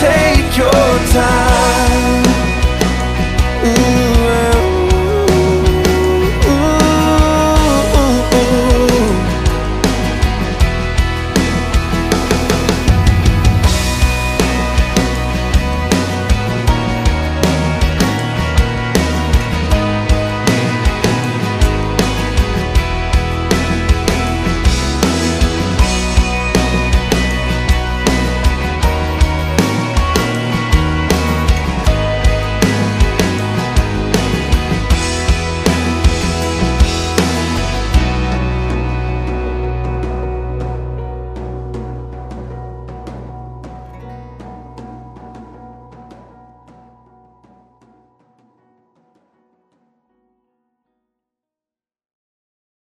take your time